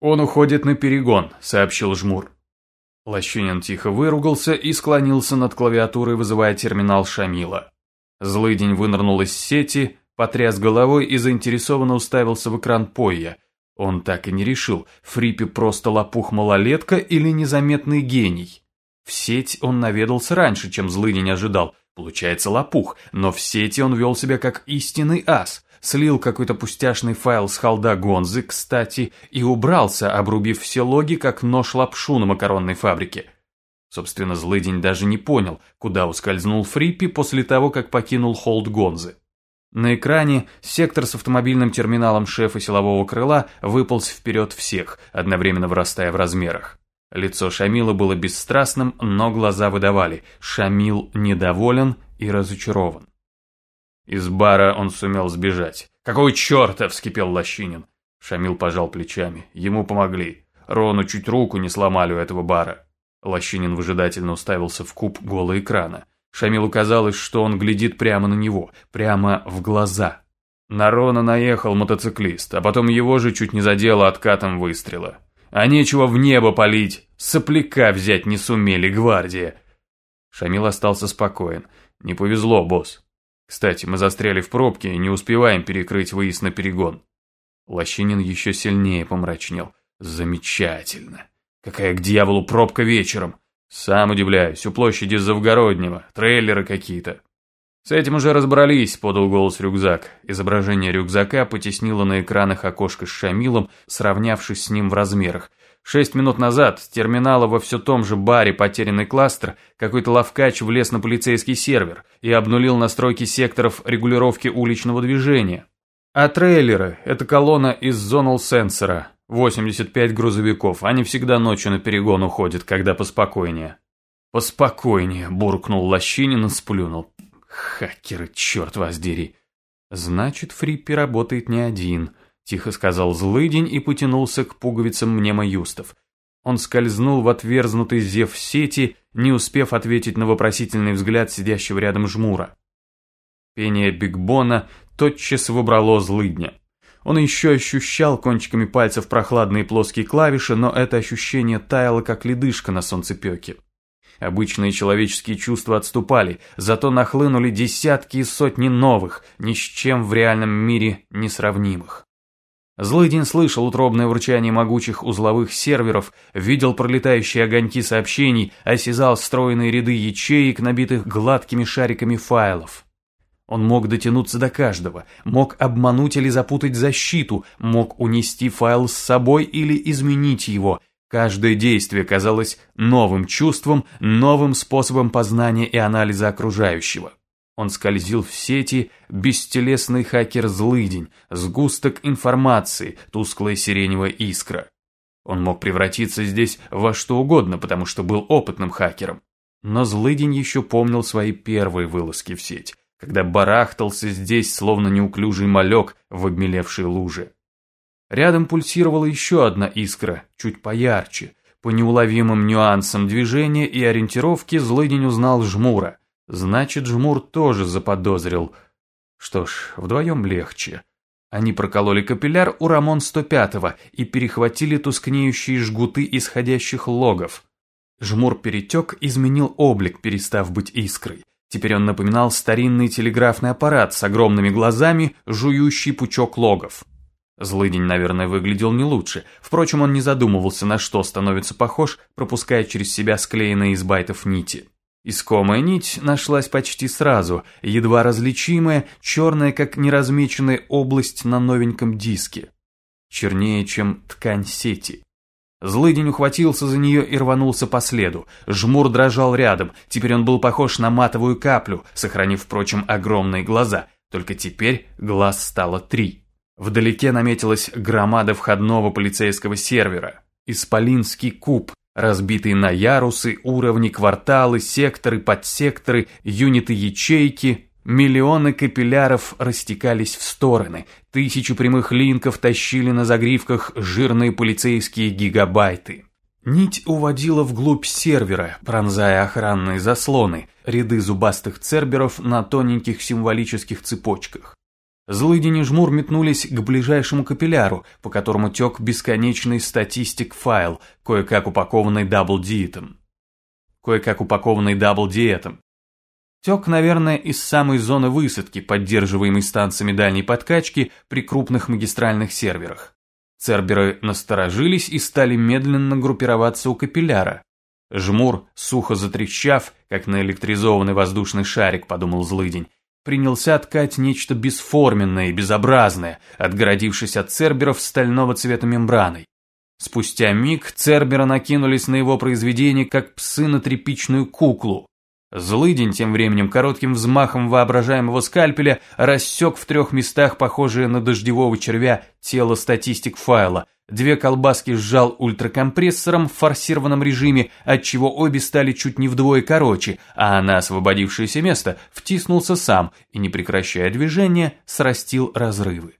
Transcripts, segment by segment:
«Он уходит на перегон», — сообщил Жмур. Лощинин тихо выругался и склонился над клавиатурой, вызывая терминал Шамила. Злыдень вынырнул из сети, потряс головой и заинтересованно уставился в экран Пойя. Он так и не решил, Фриппи просто лопух-малолетка или незаметный гений. В сеть он наведался раньше, чем Злыдень ожидал. Получается лопух, но в сети он вел себя как истинный ас. Слил какой-то пустяшный файл с халда Гонзы, кстати, и убрался, обрубив все логи, как нож лапшу на макаронной фабрике. Собственно, Злыдень даже не понял, куда ускользнул Фриппи после того, как покинул холд Гонзы. На экране сектор с автомобильным терминалом шефа силового крыла выполз вперед всех, одновременно вырастая в размерах. Лицо Шамила было бесстрастным, но глаза выдавали. Шамил недоволен и разочарован. Из бара он сумел сбежать. «Какого черта?» – вскипел Лощинин. Шамил пожал плечами. Ему помогли. Рону чуть руку не сломали у этого бара. Лощинин выжидательно уставился в куб голого экрана. Шамилу казалось, что он глядит прямо на него, прямо в глаза. На Рона наехал мотоциклист, а потом его же чуть не задело откатом выстрела. А нечего в небо палить, сопляка взять не сумели, гвардия. Шамил остался спокоен. Не повезло, босс. Кстати, мы застряли в пробке и не успеваем перекрыть выезд на перегон. Лощинин еще сильнее помрачнел. Замечательно. Какая к дьяволу пробка вечером. Сам удивляюсь, у площади Завгороднего, трейлеры какие-то. С этим уже разобрались, подал голос рюкзак. Изображение рюкзака потеснило на экранах окошко с Шамилом, сравнявшись с ним в размерах. Шесть минут назад с терминала во все том же баре «Потерянный кластер» какой-то ловкач влез на полицейский сервер и обнулил настройки секторов регулировки уличного движения. А трейлеры – это колонна из зонал сенсора, 85 грузовиков, они всегда ночью на перегон уходят, когда поспокойнее. «Поспокойнее», – буркнул Лощинин и сплюнул. «Хакеры, черт вас дери!» «Значит, Фриппи работает не один», – тихо сказал злыдень и потянулся к пуговицам мнемоюстов. Он скользнул в отверзнутый зев сети, не успев ответить на вопросительный взгляд сидящего рядом жмура. Пение Бигбона тотчас выбрало злыдня. Он еще ощущал кончиками пальцев прохладные плоские клавиши, но это ощущение таяло, как ледышка на солнцепеке. Обычные человеческие чувства отступали, зато нахлынули десятки и сотни новых, ни с чем в реальном мире несравнимых. Злыдень слышал утробное урчание могучих узловых серверов, видел пролетающие огоньки сообщений, осязал стройные ряды ячеек, набитых гладкими шариками файлов. Он мог дотянуться до каждого, мог обмануть или запутать защиту, мог унести файл с собой или изменить его. Каждое действие казалось новым чувством, новым способом познания и анализа окружающего. Он скользил в сети, бестелесный хакер-злыдень, сгусток информации, тусклая сиреневая искра. Он мог превратиться здесь во что угодно, потому что был опытным хакером. Но злыдень еще помнил свои первые вылазки в сеть когда барахтался здесь, словно неуклюжий малек в обмелевшей луже. Рядом пульсировала еще одна искра, чуть поярче. По неуловимым нюансам движения и ориентировки злыдень узнал жмура. Значит, жмур тоже заподозрил. Что ж, вдвоем легче. Они прокололи капилляр у Рамон 105-го и перехватили тускнеющие жгуты исходящих логов. Жмур перетек, изменил облик, перестав быть искрой. Теперь он напоминал старинный телеграфный аппарат с огромными глазами, жующий пучок логов. Злыдень, наверное, выглядел не лучше. Впрочем, он не задумывался, на что становится похож, пропуская через себя склеенные из байтов нити. Искомая нить нашлась почти сразу, едва различимая, черная, как неразмеченная область на новеньком диске. Чернее, чем ткань сети. Злыдень ухватился за нее и рванулся по следу. Жмур дрожал рядом, теперь он был похож на матовую каплю, сохранив, впрочем, огромные глаза. Только теперь глаз стало три. Вдалеке наметилась громада входного полицейского сервера. Исполинский куб, разбитый на ярусы, уровни, кварталы, секторы, подсекторы, юниты ячейки, Миллионы капилляров растекались в стороны, тысячи прямых линков тащили на загривках жирные полицейские гигабайты. Нить уводила вглубь сервера, пронзая охранные заслоны, ряды зубастых церберов на тоненьких символических цепочках. Злыдень и жмур метнулись к ближайшему капилляру, по которому тек бесконечный статистик-файл, кое-как упакованный дабл-диетом. Кое-как упакованный дабл-диетом. Тек, наверное, из самой зоны высадки, поддерживаемой станциями дальней подкачки при крупных магистральных серверах. Церберы насторожились и стали медленно группироваться у капилляра. Жмур, сухо затрещав, как наэлектризованный воздушный шарик, подумал злыдень, принялся ткать нечто бесформенное и безобразное, отгородившись от церберов стального цвета мембраной. Спустя миг цербера накинулись на его произведение, как псы на тряпичную куклу. Злыдень тем временем коротким взмахом воображаемого скальпеля рассек в трех местах похожее на дождевого червя тело статистик файла, две колбаски сжал ультракомпрессором в форсированном режиме, отчего обе стали чуть не вдвое короче, а на освободившееся место втиснулся сам и, не прекращая движения, срастил разрывы.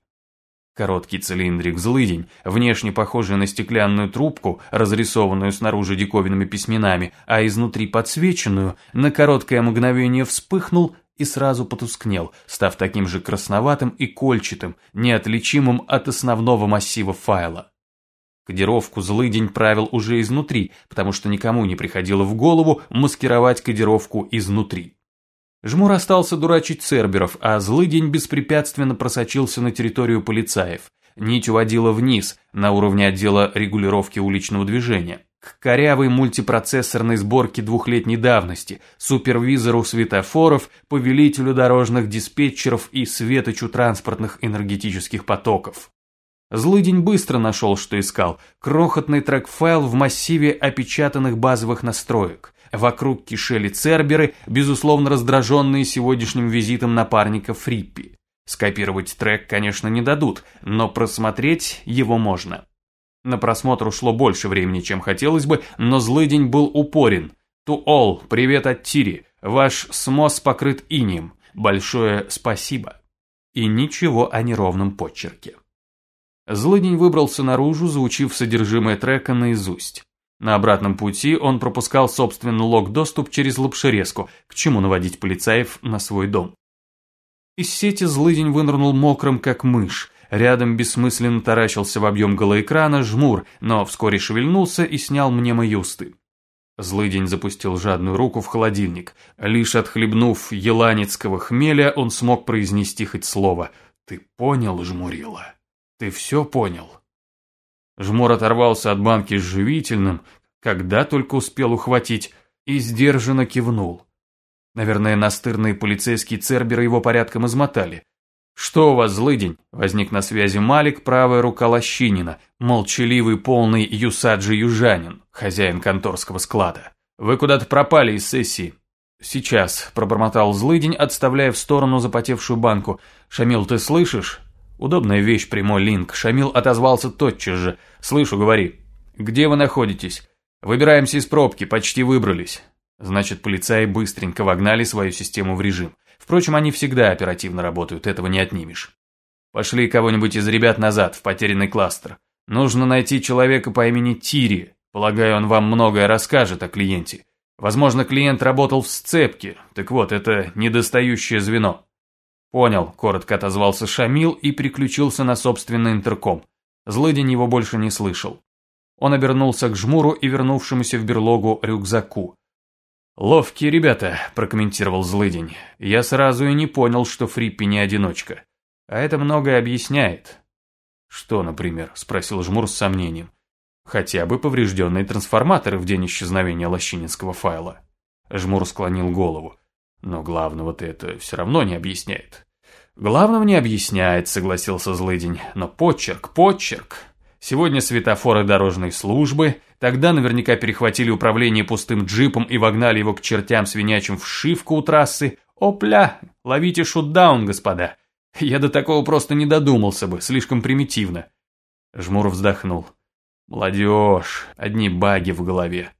Короткий цилиндрик злыдень, внешне похожий на стеклянную трубку, разрисованную снаружи диковинными письменами, а изнутри подсвеченную, на короткое мгновение вспыхнул и сразу потускнел, став таким же красноватым и кольчатым, неотличимым от основного массива файла. Кодировку злыдень правил уже изнутри, потому что никому не приходило в голову маскировать кодировку изнутри. Жмур остался дурачить церберов, а злый день беспрепятственно просочился на территорию полицаев. Нить уводила вниз, на уровне отдела регулировки уличного движения. К корявой мультипроцессорной сборке двухлетней давности, супервизору светофоров, повелителю дорожных диспетчеров и светочу транспортных энергетических потоков. Злыдень быстро нашел, что искал. Крохотный трек-файл в массиве опечатанных базовых настроек. Вокруг кишели церберы, безусловно раздраженные сегодняшним визитом напарника Фриппи. Скопировать трек, конечно, не дадут, но просмотреть его можно. На просмотр ушло больше времени, чем хотелось бы, но злый день был упорен. To all, привет от Тири, ваш смос покрыт инием, большое спасибо. И ничего о неровном почерке. Злыдень выбрался наружу, заучив содержимое трека наизусть. На обратном пути он пропускал собственный лог-доступ через лапшерезку, к чему наводить полицаев на свой дом. Из сети злыдень вынырнул мокрым, как мышь. Рядом бессмысленно таращился в объем голоэкрана жмур, но вскоре шевельнулся и снял мнемоюсты. Злыдень запустил жадную руку в холодильник. Лишь отхлебнув еланецкого хмеля, он смог произнести хоть слово. «Ты понял, жмурила? Ты все понял?» Жмур оторвался от банки с живительным, когда только успел ухватить, и сдержанно кивнул. Наверное, настырные полицейские церберы его порядком измотали. «Что у вас, злыдень?» – возник на связи Малик, правая рука Лощинина, молчаливый, полный юсаджи-южанин, хозяин конторского склада. «Вы куда-то пропали из сессии?» «Сейчас», – пробормотал злыдень, отставляя в сторону запотевшую банку. «Шамил, ты слышишь?» Удобная вещь, прямой линк. Шамил отозвался тотчас же. «Слышу, говори». «Где вы находитесь?» «Выбираемся из пробки, почти выбрались». Значит, полицаи быстренько вогнали свою систему в режим. Впрочем, они всегда оперативно работают, этого не отнимешь. Пошли кого-нибудь из ребят назад, в потерянный кластер. Нужно найти человека по имени Тири. Полагаю, он вам многое расскажет о клиенте. Возможно, клиент работал в сцепке. Так вот, это недостающее звено. «Понял», – коротко отозвался Шамил и переключился на собственный интерком. Злыдень его больше не слышал. Он обернулся к жмуру и вернувшемуся в берлогу рюкзаку. «Ловкие ребята», – прокомментировал Злыдень. «Я сразу и не понял, что Фриппи не одиночка. А это многое объясняет». «Что, например?» – спросил Жмур с сомнением. «Хотя бы поврежденные трансформаторы в день исчезновения лощининского файла». Жмур склонил голову. Но главного-то это все равно не объясняет. Главного не объясняет, согласился Злыдень, но почерк, почерк. Сегодня светофоры дорожной службы, тогда наверняка перехватили управление пустым джипом и вогнали его к чертям свинячим в шивку у трассы. Опля, ловите шутдаун, господа. Я до такого просто не додумался бы, слишком примитивно. Жмур вздохнул. Молодежь, одни баги в голове.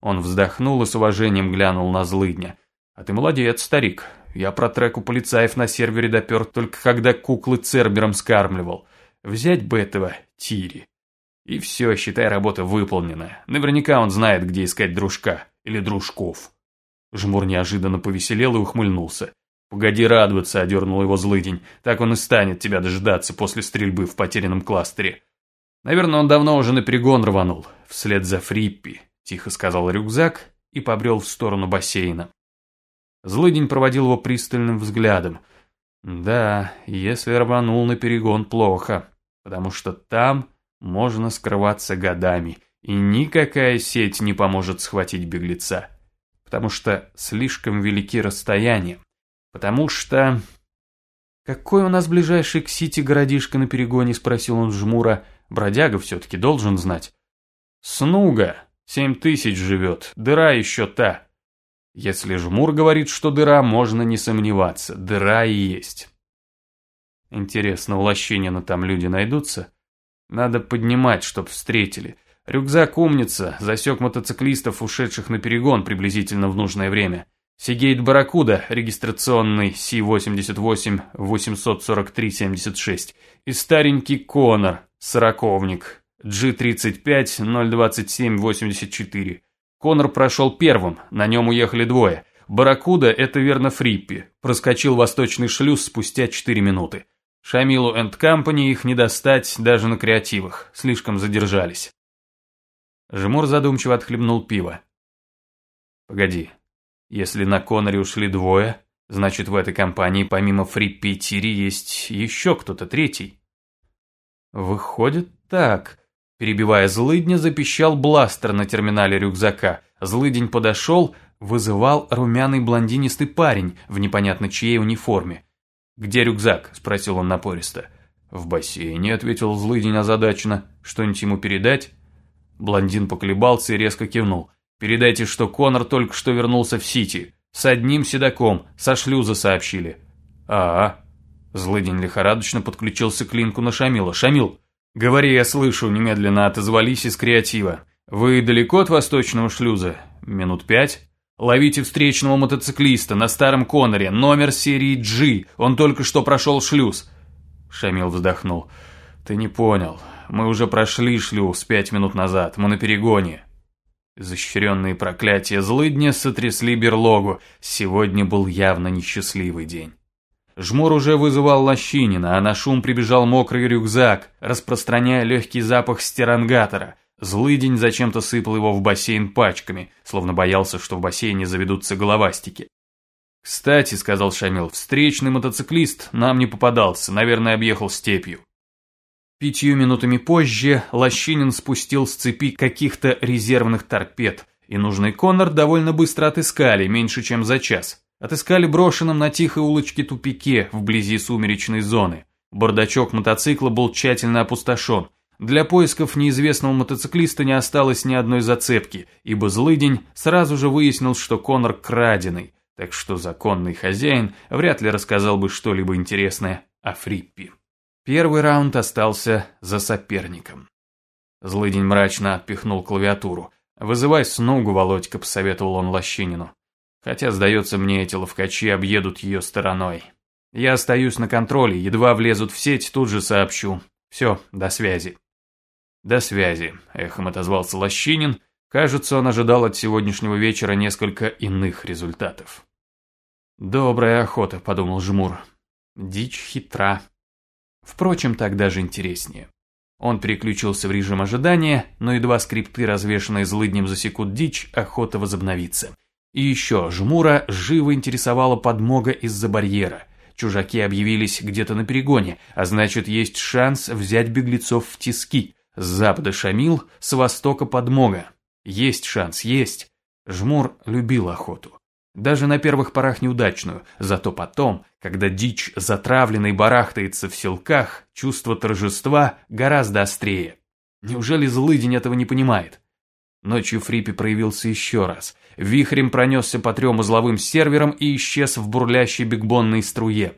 Он вздохнул и с уважением глянул на злыдня. А ты молодец, старик. Я про трек полицаев на сервере допер только когда куклы цербером скармливал. Взять бы этого Тири. И все, считай, работа выполнена. Наверняка он знает, где искать дружка. Или дружков. Жмур неожиданно повеселел и ухмыльнулся. «Погоди радоваться», — одернул его злыдень. «Так он и станет тебя дожидаться после стрельбы в потерянном кластере». «Наверное, он давно уже на перегон рванул, вслед за Фриппи», — тихо сказал рюкзак и побрел в сторону бассейна. Злыдень проводил его пристальным взглядом. «Да, если рванул на перегон, плохо, потому что там можно скрываться годами, и никакая сеть не поможет схватить беглеца, потому что слишком велики расстояния, потому что... «Какой у нас ближайший к Сити городишко на перегоне?» – спросил он жмура. «Бродяга все-таки должен знать». «Снуга. Семь тысяч живет. Дыра еще та». Если жмур говорит, что дыра, можно не сомневаться. Дыра и есть. Интересно, у Лощинина там люди найдутся? Надо поднимать, чтоб встретили. Рюкзак умница, засек мотоциклистов, ушедших на перегон приблизительно в нужное время. Сигейт Барракуда, регистрационный Си-88-843-76. И старенький Конор, сороковник, G35-027-84. Конор прошел первым, на нем уехали двое. Барракуда – это верно Фриппи, проскочил восточный шлюз спустя 4 минуты. Шамилу энд Компани их не достать даже на креативах, слишком задержались. Жмур задумчиво отхлебнул пиво. Погоди, если на Коноре ушли двое, значит в этой компании помимо Фриппи и Тири есть еще кто-то третий. Выходит так. Перебивая злыдня, запищал бластер на терминале рюкзака. Злыдень подошел, вызывал румяный блондинистый парень в непонятно чьей униформе. «Где рюкзак?» – спросил он напористо. «В бассейне», – ответил злыдень озадаченно. «Что-нибудь ему передать?» Блондин поколебался и резко кивнул. «Передайте, что Конор только что вернулся в Сити. С одним седаком. Со шлюза сообщили». «А-а». Злыдень лихорадочно подключился к линку на Шамила. «Шамил, говори, я слышу», немедленно отозвались из креатива. «Вы далеко от восточного шлюза?» «Минут пять?» «Ловите встречного мотоциклиста на старом Коноре, номер серии G, он только что прошел шлюз». Шамил вздохнул. «Ты не понял. Мы уже прошли шлюз пять минут назад. Мы на перегоне». Защищенные проклятия злыдня сотрясли берлогу. Сегодня был явно несчастливый день. Жмур уже вызывал Лощинина, а на шум прибежал мокрый рюкзак, распространяя легкий запах стерангатора. Злыдень зачем-то сыпал его в бассейн пачками, словно боялся, что в бассейне заведутся головастики. «Кстати», — сказал Шамил, — «встречный мотоциклист нам не попадался, наверное, объехал степью». Пятью минутами позже Лощинин спустил с цепи каких-то резервных торпед, и нужный Коннор довольно быстро отыскали, меньше чем за час. Отыскали брошенным на тихой улочке тупике вблизи сумеречной зоны. Бардачок мотоцикла был тщательно опустошен. Для поисков неизвестного мотоциклиста не осталось ни одной зацепки, ибо злыдень сразу же выяснил, что Коннор краденый, так что законный хозяин вряд ли рассказал бы что-либо интересное о Фриппи. Первый раунд остался за соперником. Злыдень мрачно отпихнул клавиатуру. «Вызывай снугу, Володька», — посоветовал он Лощинину. «Хотя, сдается мне, эти ловкачи объедут ее стороной. Я остаюсь на контроле, едва влезут в сеть, тут же сообщу. Все, до связи». «До связи», — эхом отозвался Лощинин. Кажется, он ожидал от сегодняшнего вечера несколько иных результатов. «Добрая охота», — подумал Жмур. «Дичь хитра». Впрочем, так даже интереснее. Он переключился в режим ожидания, но едва скрипты, развешанные злыднем, засекут дичь, охота возобновится. И еще, Жмура живо интересовала подмога из-за барьера. Чужаки объявились где-то на перегоне, а значит, есть шанс взять беглецов в тиски. С запада Шамил, с востока подмога. Есть шанс, есть. Жмур любил охоту. Даже на первых порах неудачную, зато потом, когда дичь затравленной барахтается в селках, чувство торжества гораздо острее. Неужели злыдень этого не понимает? Ночью Фриппи проявился еще раз. Вихрем пронесся по трем узловым серверам и исчез в бурлящей бигбонной струе.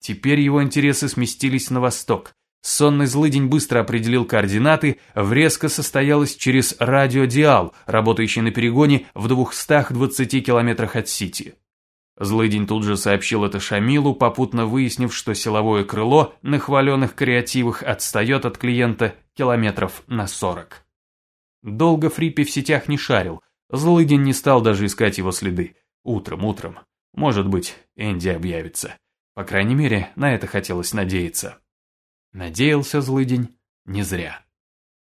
Теперь его интересы сместились на восток. Сонный злыдень быстро определил координаты, врезка состоялась через радиодиал, работающий на перегоне в 220 километрах от Сити. Злыдень тут же сообщил это Шамилу, попутно выяснив, что силовое крыло на хваленных креативах отстает от клиента километров на 40. Долго Фриппи в сетях не шарил, Злыдень не стал даже искать его следы. Утром, утром. Может быть, Энди объявится. По крайней мере, на это хотелось надеяться. Надеялся злыдень не зря.